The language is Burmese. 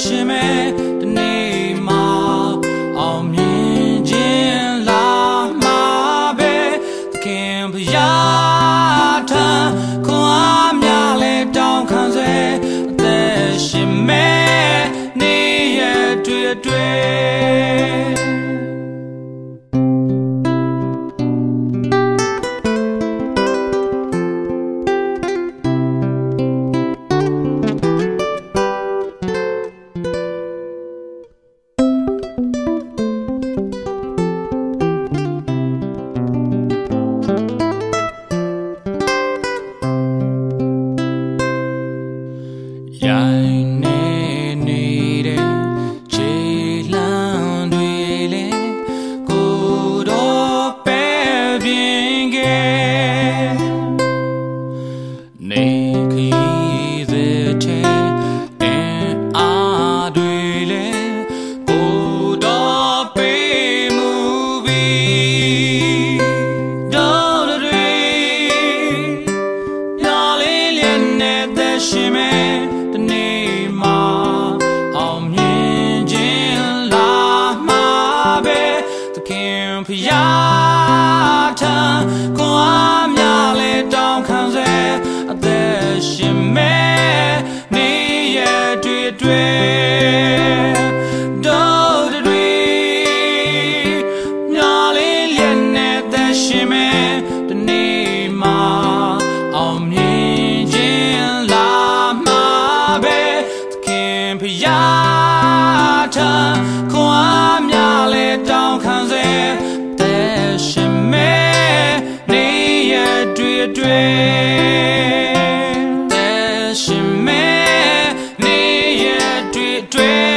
ရှင်မယ်တနေ့မှာအောင်မြင်ခြင်းလာမှာပဲသခင်ဖျားထံခွန်အားများလဲတောင်းခံစေအသက်ရှင်မယ်နေရတွေ့တွေ့ ရိုင်း ဖျားထံကိုအားများလဲတောင်းခံစေအသက်ရှင်မယ်နေရတွေ့တွေ့ တွေ့တွေ့တဲ့ရှင်မဲနေရတွေ့တွေ့